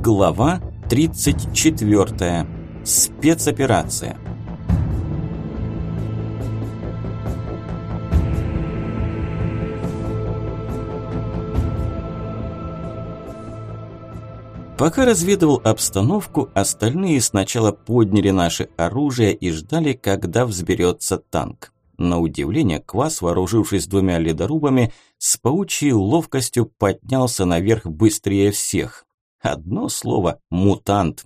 Глава 34. Спецоперация. Пока разведывал обстановку, остальные сначала подняли наше оружие и ждали, когда взберется танк. На удивление, Квас, вооружившись двумя ледорубами, с паучьей ловкостью поднялся наверх быстрее всех. Одно слово – мутант.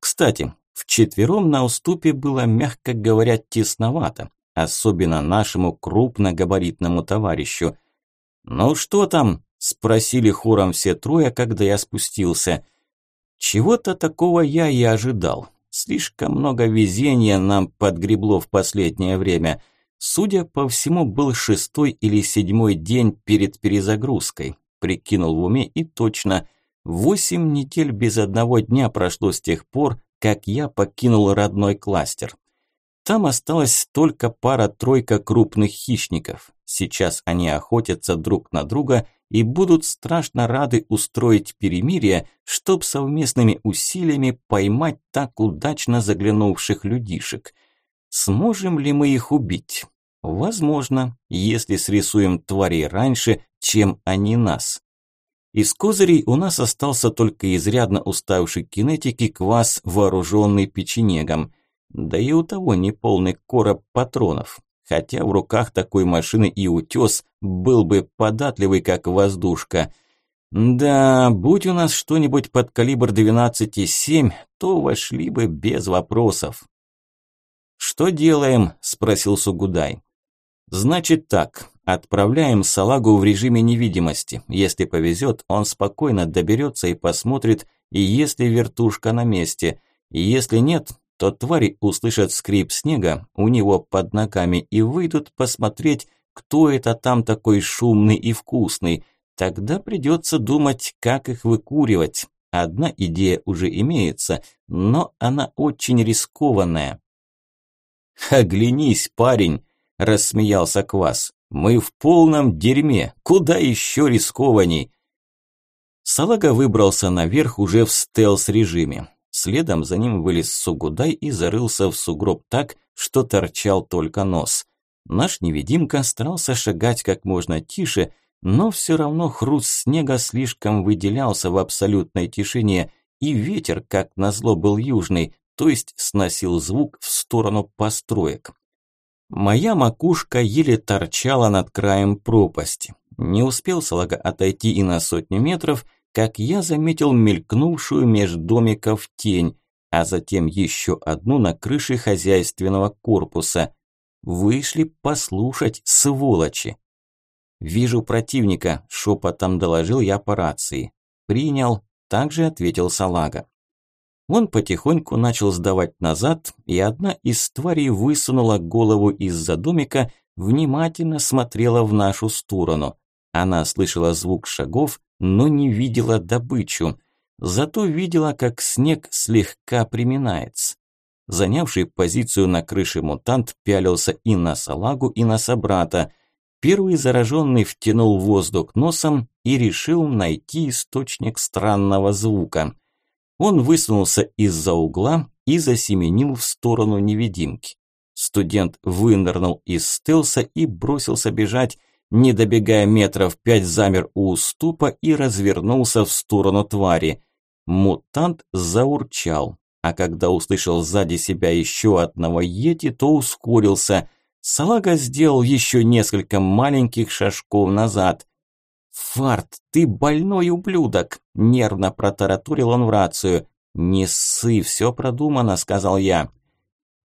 Кстати, вчетвером на уступе было, мягко говоря, тесновато, особенно нашему крупногабаритному товарищу. «Ну что там?» – спросили хором все трое, когда я спустился. Чего-то такого я и ожидал. Слишком много везения нам подгребло в последнее время. Судя по всему, был шестой или седьмой день перед перезагрузкой. Прикинул в уме и точно – Восемь недель без одного дня прошло с тех пор, как я покинул родной кластер. Там осталась только пара-тройка крупных хищников. Сейчас они охотятся друг на друга и будут страшно рады устроить перемирие, чтоб совместными усилиями поймать так удачно заглянувших людишек. Сможем ли мы их убить? Возможно, если срисуем тварей раньше, чем они нас. Из козырей у нас остался только изрядно уставший кинетик и квас, вооруженный печенегом. Да и у того неполный короб патронов. Хотя в руках такой машины и утес был бы податливый, как воздушка. Да, будь у нас что-нибудь под калибр 12,7, то вошли бы без вопросов. «Что делаем?» – спросил Сугудай. «Значит так, Отправляем салагу в режиме невидимости. Если повезет, он спокойно доберется и посмотрит, и если вертушка на месте. И если нет, то твари услышат скрип снега у него под ногами и выйдут посмотреть, кто это там такой шумный и вкусный. Тогда придется думать, как их выкуривать. Одна идея уже имеется, но она очень рискованная. «Оглянись, парень!» – рассмеялся Квас. Мы в полном дерьме, куда еще рискованней. Салага выбрался наверх уже в стелс-режиме. Следом за ним вылез Сугудай и зарылся в сугроб так, что торчал только нос. Наш невидимка старался шагать как можно тише, но все равно хруст снега слишком выделялся в абсолютной тишине, и ветер, как назло, был южный, то есть сносил звук в сторону построек. Моя макушка еле торчала над краем пропасти. Не успел Салага отойти и на сотню метров, как я заметил мелькнувшую меж домиков тень, а затем еще одну на крыше хозяйственного корпуса. Вышли послушать, сволочи. «Вижу противника», – шепотом доложил я по рации. «Принял», – также ответил Салага. Он потихоньку начал сдавать назад, и одна из тварей высунула голову из-за домика, внимательно смотрела в нашу сторону. Она слышала звук шагов, но не видела добычу. Зато видела, как снег слегка приминается. Занявший позицию на крыше мутант пялился и на салагу, и на собрата. Первый зараженный втянул воздух носом и решил найти источник странного звука. Он высунулся из-за угла и засеменил в сторону невидимки. Студент вынырнул из стелса и бросился бежать, не добегая метров пять, замер у уступа и развернулся в сторону твари. Мутант заурчал, а когда услышал сзади себя еще одного йети, то ускорился. Салага сделал еще несколько маленьких шажков назад. «Фарт, ты больной ублюдок!» – нервно протаратурил он в рацию. «Не ссы, все продумано», – сказал я.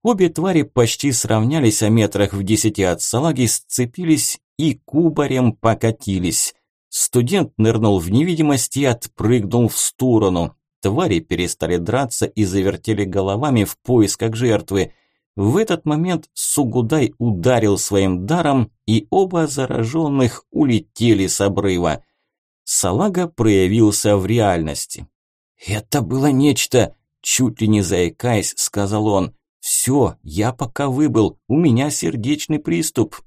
Обе твари почти сравнялись о метрах в десяти от салаги, сцепились и кубарем покатились. Студент нырнул в невидимость и отпрыгнул в сторону. Твари перестали драться и завертели головами в поисках жертвы – в этот момент Сугудай ударил своим даром, и оба зараженных улетели с обрыва. Салага проявился в реальности. «Это было нечто!» – чуть ли не заикаясь, сказал он. «Все, я пока выбыл, у меня сердечный приступ».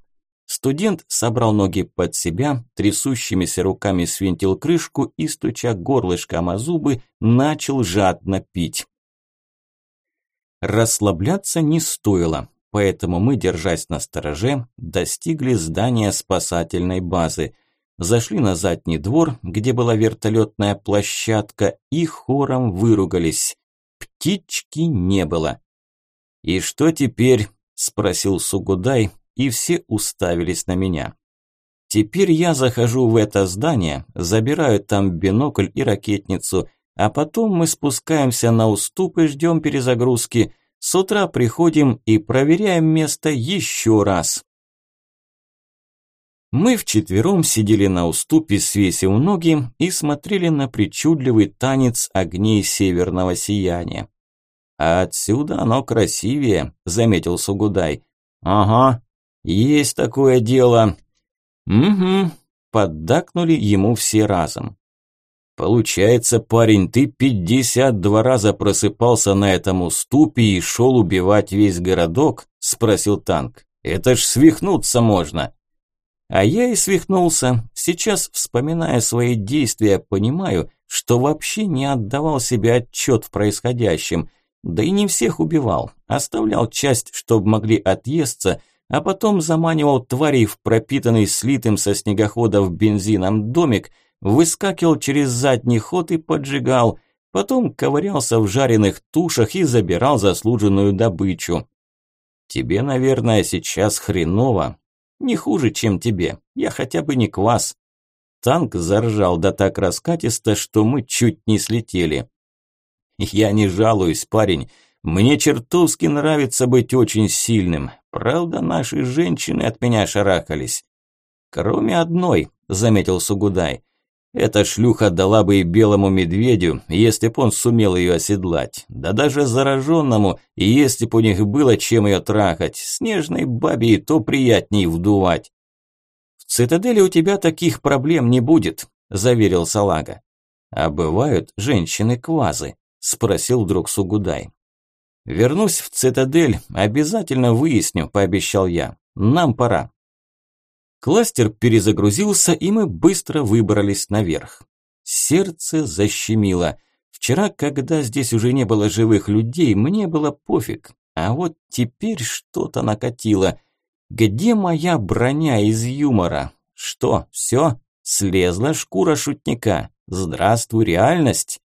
Студент собрал ноги под себя, трясущимися руками свинтил крышку и, стуча горлышком о зубы, начал жадно пить. Расслабляться не стоило, поэтому мы, держась на стороже, достигли здания спасательной базы. Зашли на задний двор, где была вертолетная площадка, и хором выругались. Птички не было. «И что теперь?» – спросил Сугудай, и все уставились на меня. Теперь я захожу в это здание, забираю там бинокль и ракетницу, а потом мы спускаемся на уступ и ждем перезагрузки. С утра приходим и проверяем место еще раз. Мы вчетвером сидели на уступе, свесив ноги, и смотрели на причудливый танец огней северного сияния. «А отсюда оно красивее», – заметил Сугудай. «Ага, есть такое дело». «Угу», – поддакнули ему все разом. «Получается, парень, ты пятьдесят два раза просыпался на этом уступе и шел убивать весь городок?» – спросил танк. «Это ж свихнуться можно». А я и свихнулся. Сейчас, вспоминая свои действия, понимаю, что вообще не отдавал себе отчет в происходящем. Да и не всех убивал. Оставлял часть, чтобы могли отъесться, а потом заманивал тварей в пропитанный слитым со снегоходов бензином домик, выскакивал через задний ход и поджигал, потом ковырялся в жареных тушах и забирал заслуженную добычу. Тебе, наверное, сейчас хреново. Не хуже, чем тебе. Я хотя бы не квас. Танк заржал да так раскатисто, что мы чуть не слетели. Я не жалуюсь, парень. Мне чертовски нравится быть очень сильным. Правда, наши женщины от меня шарахались. Кроме одной, заметил Сугудай. Эта шлюха дала бы и белому медведю, если б он сумел ее оседлать. Да даже зараженному, если б у них было чем ее трахать. Снежной бабе и то приятней вдувать. В цитадели у тебя таких проблем не будет, заверил Салага. А бывают женщины-квазы, спросил вдруг Сугудай. «Вернусь в цитадель, обязательно выясню», – пообещал я. «Нам пора». Кластер перезагрузился, и мы быстро выбрались наверх. Сердце защемило. Вчера, когда здесь уже не было живых людей, мне было пофиг. А вот теперь что-то накатило. Где моя броня из юмора? Что, все? Слезла шкура шутника. Здравствуй, реальность.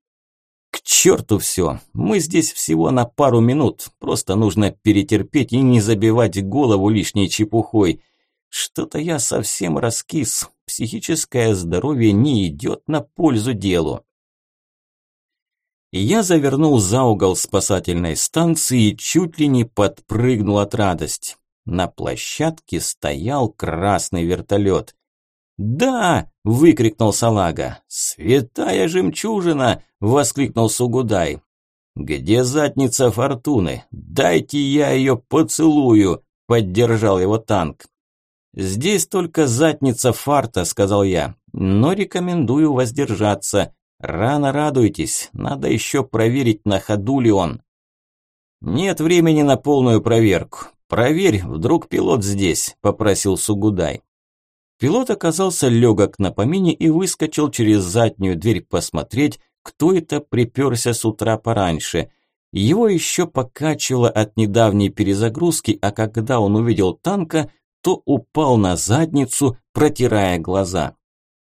К черту все, мы здесь всего на пару минут, просто нужно перетерпеть и не забивать голову лишней чепухой. Что-то я совсем раскис, психическое здоровье не идет на пользу делу. Я завернул за угол спасательной станции и чуть ли не подпрыгнул от радости. На площадке стоял красный вертолет. «Да!» – выкрикнул Салага. «Святая жемчужина!» – воскликнул Сугудай. «Где задница фортуны? Дайте я ее поцелую!» – поддержал его танк. «Здесь только задница фарта», – сказал я, – «но рекомендую воздержаться. Рано радуйтесь, надо еще проверить, на ходу ли он». «Нет времени на полную проверку. Проверь, вдруг пилот здесь», – попросил Сугудай. Пилот оказался легок на помине и выскочил через заднюю дверь посмотреть, кто это приперся с утра пораньше. Его еще покачивало от недавней перезагрузки, а когда он увидел танка, то упал на задницу, протирая глаза.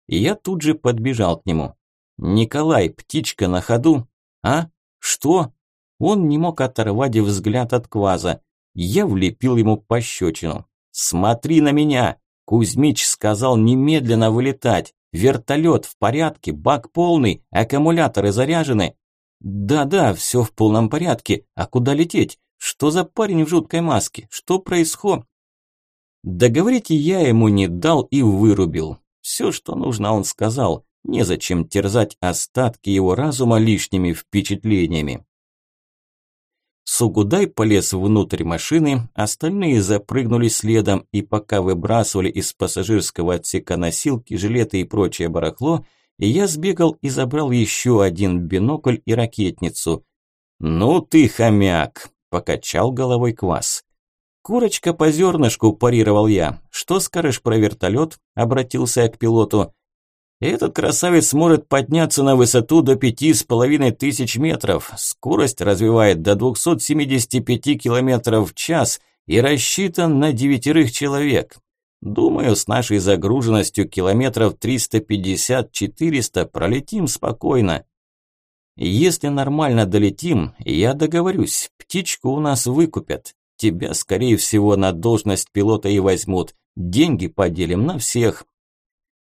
Я тут же подбежал к нему. «Николай, птичка на ходу?» «А? Что?» Он не мог оторвать взгляд от кваза. Я влепил ему пощечину. «Смотри на меня!» Кузьмич сказал немедленно вылетать. Вертолет в порядке, бак полный, аккумуляторы заряжены. Да-да, все в полном порядке. А куда лететь? Что за парень в жуткой маске? Что происходит? Договорить я ему не дал и вырубил. Все, что нужно, он сказал. Незачем терзать остатки его разума лишними впечатлениями. Сугудай полез внутрь машины, остальные запрыгнули следом, и пока выбрасывали из пассажирского отсека носилки, жилеты и прочее барахло, я сбегал и забрал еще один бинокль и ракетницу. «Ну ты, хомяк!» – покачал головой Квас. «Курочка по зернышку», – парировал я. «Что скажешь про вертолет?» – обратился я к пилоту. «Этот красавец может подняться на высоту до пяти с половиной тысяч метров. Скорость развивает до 275 километров в час и рассчитан на девятерых человек. Думаю, с нашей загруженностью километров 350-400 пролетим спокойно. Если нормально долетим, я договорюсь, птичку у нас выкупят. Тебя, скорее всего, на должность пилота и возьмут. Деньги поделим на всех.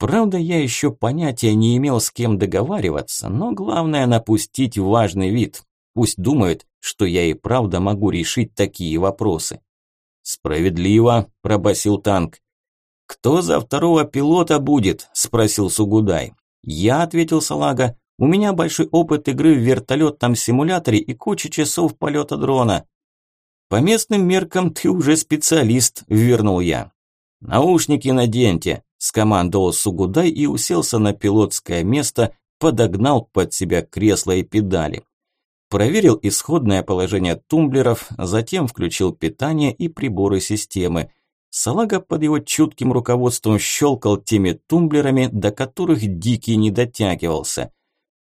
Правда, я еще понятия не имел, с кем договариваться, но главное напустить важный вид. Пусть думают, что я и правда могу решить такие вопросы. «Справедливо», – пробасил танк. «Кто за второго пилота будет?» – спросил Сугудай. «Я», – ответил Салага. «У меня большой опыт игры в вертолетном симуляторе и куча часов полета дрона». «По местным меркам ты уже специалист», – вернул я. «Наушники наденьте», – скомандовал Сугудай и уселся на пилотское место, подогнал под себя кресло и педали. Проверил исходное положение тумблеров, затем включил питание и приборы системы – Салага под его чутким руководством щелкал теми тумблерами, до которых Дикий не дотягивался.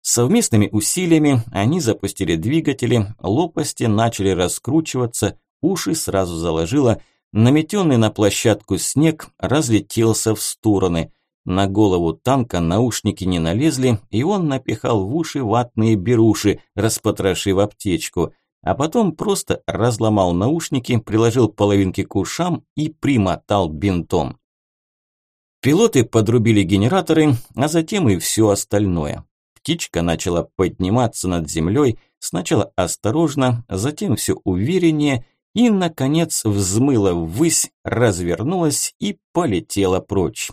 Совместными усилиями они запустили двигатели, лопасти начали раскручиваться, уши сразу заложило, наметенный на площадку снег разлетелся в стороны. На голову танка наушники не налезли, и он напихал в уши ватные беруши, распотрошив аптечку – а потом просто разломал наушники, приложил половинки к ушам и примотал бинтом. Пилоты подрубили генераторы, а затем и все остальное. Птичка начала подниматься над землей, сначала осторожно, затем все увереннее и, наконец, взмыла ввысь, развернулась и полетела прочь.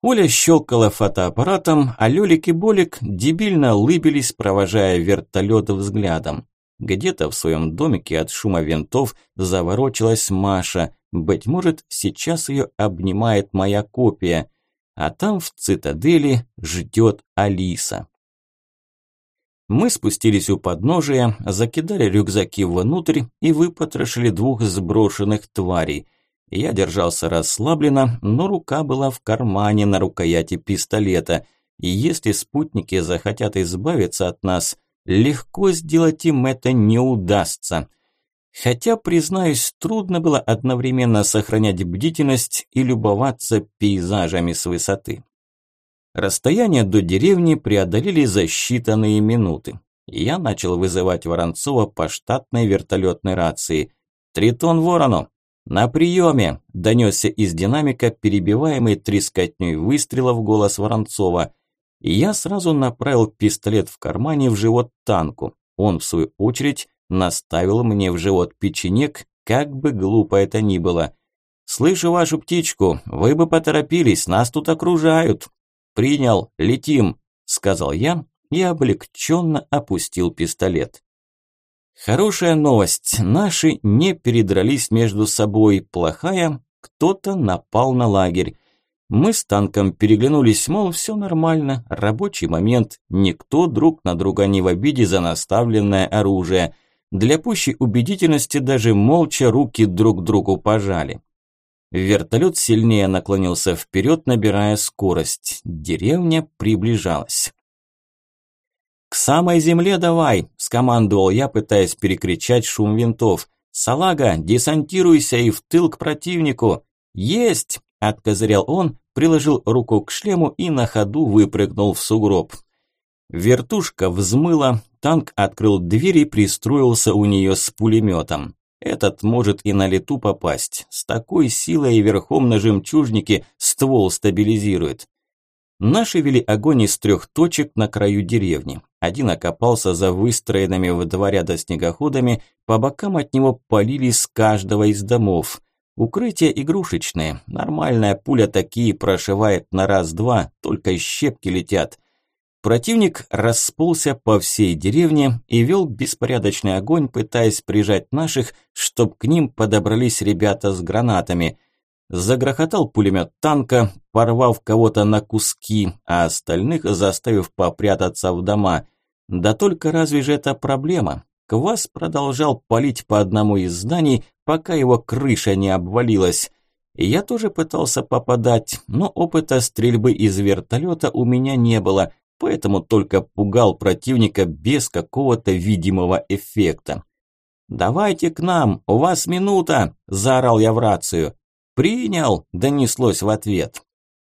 Оля щелкала фотоаппаратом, а Лёлик и Болик дебильно лыбились, провожая вертолет взглядом. Где-то в своем домике от шума винтов заворочилась Маша. Быть может, сейчас ее обнимает моя копия. А там в цитадели ждет Алиса. Мы спустились у подножия, закидали рюкзаки внутрь и выпотрошили двух сброшенных тварей. Я держался расслабленно, но рука была в кармане на рукояти пистолета. И если спутники захотят избавиться от нас, Легко сделать им это не удастся. Хотя, признаюсь, трудно было одновременно сохранять бдительность и любоваться пейзажами с высоты. Расстояние до деревни преодолели за считанные минуты. Я начал вызывать Воронцова по штатной вертолетной рации. «Тритон Ворону!» «На приеме!» – донесся из динамика, перебиваемый трескотней выстрелов голос Воронцова я сразу направил пистолет в кармане в живот танку. Он, в свою очередь, наставил мне в живот печенек, как бы глупо это ни было. «Слышу вашу птичку, вы бы поторопились, нас тут окружают». «Принял, летим», – сказал я и облегченно опустил пистолет. Хорошая новость, наши не передрались между собой, плохая, кто-то напал на лагерь. Мы с танком переглянулись, мол, все нормально, рабочий момент, никто друг на друга не в обиде за наставленное оружие. Для пущей убедительности даже молча руки друг другу пожали. Вертолет сильнее наклонился вперед, набирая скорость. Деревня приближалась. «К самой земле давай!» – скомандовал я, пытаясь перекричать шум винтов. «Салага, десантируйся и в тыл к противнику!» «Есть!» – откозырял он, приложил руку к шлему и на ходу выпрыгнул в сугроб. Вертушка взмыла, танк открыл дверь и пристроился у нее с пулеметом. Этот может и на лету попасть. С такой силой и верхом на жемчужнике ствол стабилизирует. Наши вели огонь из трех точек на краю деревни. Один окопался за выстроенными в два ряда снегоходами, по бокам от него полили с каждого из домов – Укрытие игрушечное, нормальная пуля такие прошивает на раз-два, только щепки летят. Противник расползся по всей деревне и вел беспорядочный огонь, пытаясь прижать наших, чтоб к ним подобрались ребята с гранатами. Загрохотал пулемет танка, порвав кого-то на куски, а остальных заставив попрятаться в дома. Да только разве же это проблема? Квас продолжал палить по одному из зданий, пока его крыша не обвалилась. Я тоже пытался попадать, но опыта стрельбы из вертолета у меня не было, поэтому только пугал противника без какого-то видимого эффекта. «Давайте к нам, у вас минута!» – заорал я в рацию. «Принял!» – донеслось в ответ.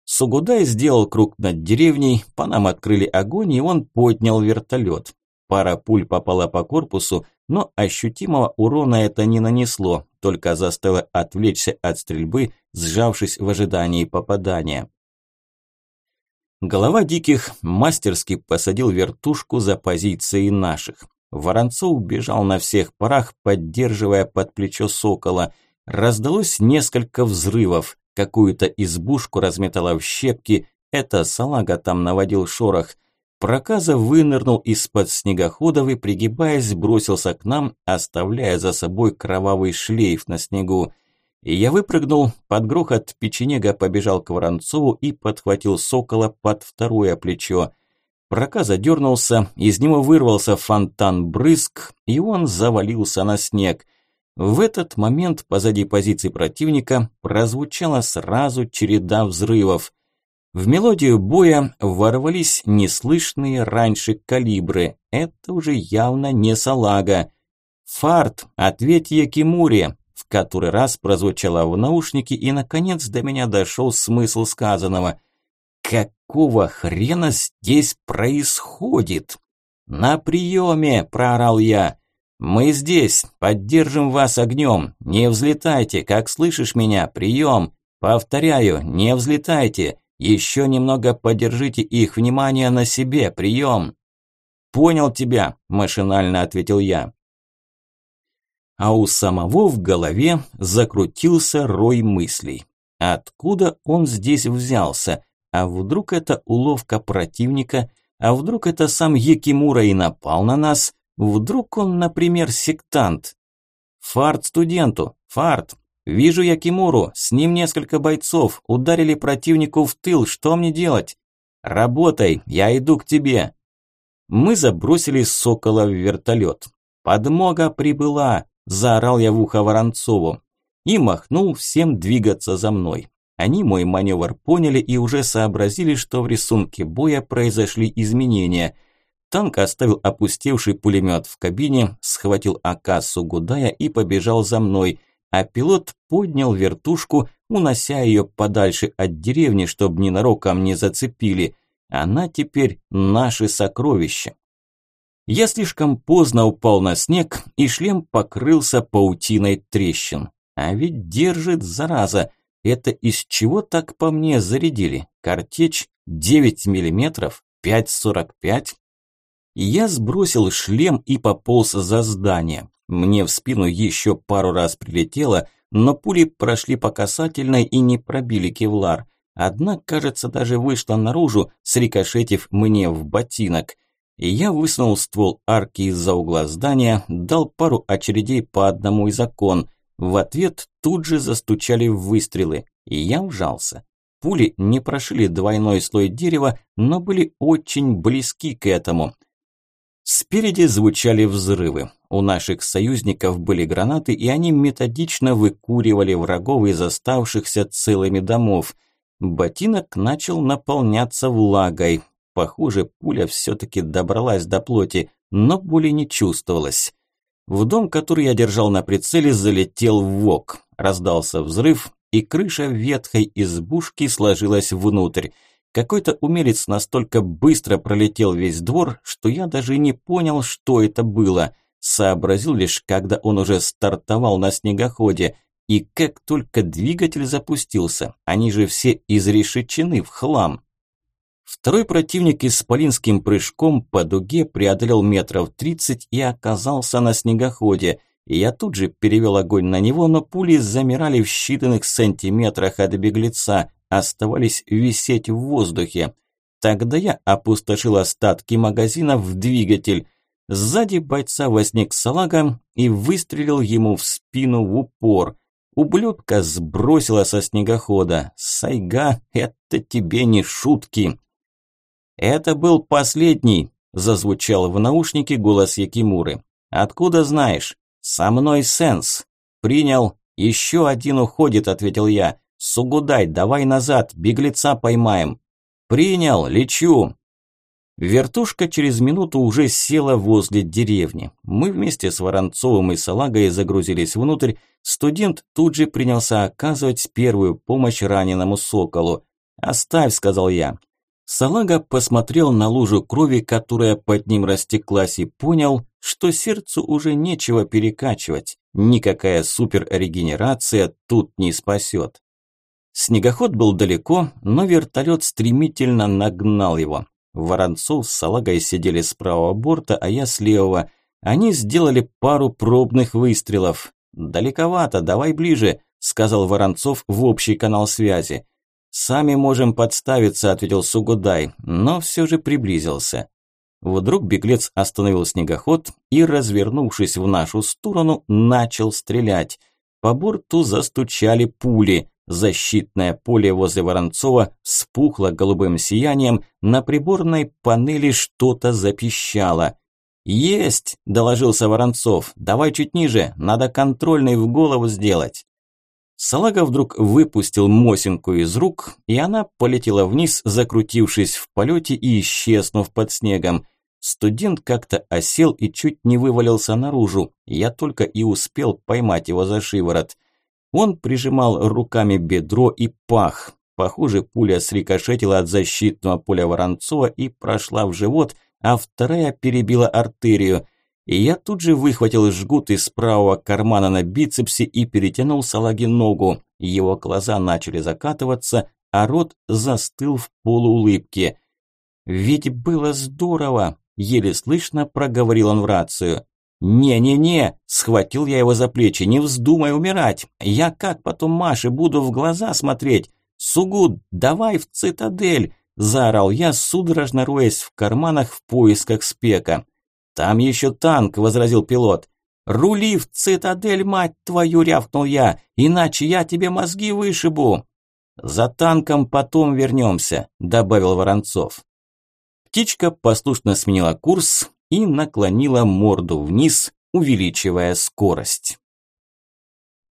Сугудай сделал круг над деревней, по нам открыли огонь, и он поднял вертолет. Пара пуль попала по корпусу, но ощутимого урона это не нанесло, только заставило отвлечься от стрельбы, сжавшись в ожидании попадания. Голова диких мастерски посадил вертушку за позицией наших. Воронцов бежал на всех парах, поддерживая под плечо сокола. Раздалось несколько взрывов. Какую-то избушку разметала в щепки. Это салага там наводил шорох. Проказа вынырнул из-под снегоходов и, пригибаясь, бросился к нам, оставляя за собой кровавый шлейф на снегу. И я выпрыгнул, под грохот печенега побежал к Воронцову и подхватил сокола под второе плечо. Проказа дернулся, из него вырвался фонтан брызг, и он завалился на снег. В этот момент позади позиции противника прозвучала сразу череда взрывов. В мелодию боя ворвались неслышные раньше калибры. Это уже явно не салага. «Фарт, ответь Якимуре!» В который раз прозвучало в наушнике, и, наконец, до меня дошел смысл сказанного. «Какого хрена здесь происходит?» «На приеме!» – проорал я. «Мы здесь, поддержим вас огнем. Не взлетайте, как слышишь меня, прием. Повторяю, не взлетайте. Еще немного подержите их внимание на себе, прием!» «Понял тебя», – машинально ответил я. А у самого в голове закрутился рой мыслей. Откуда он здесь взялся? А вдруг это уловка противника? А вдруг это сам Якимура и напал на нас? Вдруг он, например, сектант? Фарт студенту, фарт, Вижу я Кимуру, с ним несколько бойцов, ударили противнику в тыл, что мне делать? Работай, я иду к тебе. Мы забросили Сокола в вертолет. Подмога прибыла, заорал я в ухо Воронцову и махнул всем двигаться за мной. Они мой маневр поняли и уже сообразили, что в рисунке боя произошли изменения. Танк оставил опустевший пулемет в кабине, схватил АК Сугудая и побежал за мной – а пилот поднял вертушку, унося ее подальше от деревни, чтобы ненароком не зацепили. Она теперь наше сокровище. Я слишком поздно упал на снег, и шлем покрылся паутиной трещин. А ведь держит, зараза. Это из чего так по мне зарядили? Картечь 9 миллиметров? 5,45? Я сбросил шлем и пополз за здание. Мне в спину еще пару раз прилетело, но пули прошли по касательной и не пробили кевлар. Одна, кажется, даже вышла наружу, срикошетив мне в ботинок. Я высунул ствол арки из-за угла здания, дал пару очередей по одному из окон. В ответ тут же застучали выстрелы, и я ужался. Пули не прошили двойной слой дерева, но были очень близки к этому – Спереди звучали взрывы. У наших союзников были гранаты, и они методично выкуривали врагов из оставшихся целыми домов. Ботинок начал наполняться влагой. Похоже, пуля все-таки добралась до плоти, но боли не чувствовалось. В дом, который я держал на прицеле, залетел вок. Раздался взрыв, и крыша ветхой избушки сложилась внутрь. Какой-то умелец настолько быстро пролетел весь двор, что я даже не понял, что это было. Сообразил лишь, когда он уже стартовал на снегоходе. И как только двигатель запустился, они же все изрешечены в хлам. Второй противник исполинским прыжком по дуге преодолел метров тридцать и оказался на снегоходе. Я тут же перевел огонь на него, но пули замирали в считанных сантиметрах от беглеца, оставались висеть в воздухе. Тогда я опустошил остатки магазина в двигатель. Сзади бойца возник салага и выстрелил ему в спину в упор. Ублюдка сбросила со снегохода. Сайга, это тебе не шутки. Это был последний, зазвучал в наушнике голос Якимуры. Откуда знаешь? Со мной сенс. Принял. Еще один уходит, ответил я. Сугудай, давай назад, беглеца поймаем. Принял, лечу. Вертушка через минуту уже села возле деревни. Мы вместе с Воронцовым и Салагой загрузились внутрь. Студент тут же принялся оказывать первую помощь раненому соколу. «Оставь», – сказал я. Салага посмотрел на лужу крови, которая под ним растеклась, и понял, что сердцу уже нечего перекачивать. Никакая суперрегенерация тут не спасет. Снегоход был далеко, но вертолет стремительно нагнал его. Воронцов с Салагой сидели с правого борта, а я с левого. Они сделали пару пробных выстрелов. «Далековато, давай ближе», – сказал Воронцов в общий канал связи. «Сами можем подставиться», – ответил Сугудай, но все же приблизился. Вдруг беглец остановил снегоход и, развернувшись в нашу сторону, начал стрелять. По борту застучали пули. Защитное поле возле Воронцова вспухло голубым сиянием, на приборной панели что-то запищало. «Есть!» – доложился Воронцов. «Давай чуть ниже, надо контрольный в голову сделать». Салага вдруг выпустил Мосинку из рук, и она полетела вниз, закрутившись в полете и исчезнув под снегом. Студент как-то осел и чуть не вывалился наружу. Я только и успел поймать его за шиворот. Он прижимал руками бедро и пах. Похоже, пуля срикошетила от защитного поля Воронцова и прошла в живот, а вторая перебила артерию – и я тут же выхватил жгут из правого кармана на бицепсе и перетянул салаги ногу. Его глаза начали закатываться, а рот застыл в полуулыбке. «Ведь было здорово!» – еле слышно проговорил он в рацию. «Не-не-не!» – схватил я его за плечи. «Не вздумай умирать! Я как потом Маше буду в глаза смотреть? Сугуд, давай в цитадель!» – заорал я, судорожно роясь в карманах в поисках спека. «Там еще танк», – возразил пилот. «Рули в цитадель, мать твою!» – рявкнул я. «Иначе я тебе мозги вышибу!» «За танком потом вернемся», – добавил Воронцов. Птичка послушно сменила курс и наклонила морду вниз, увеличивая скорость.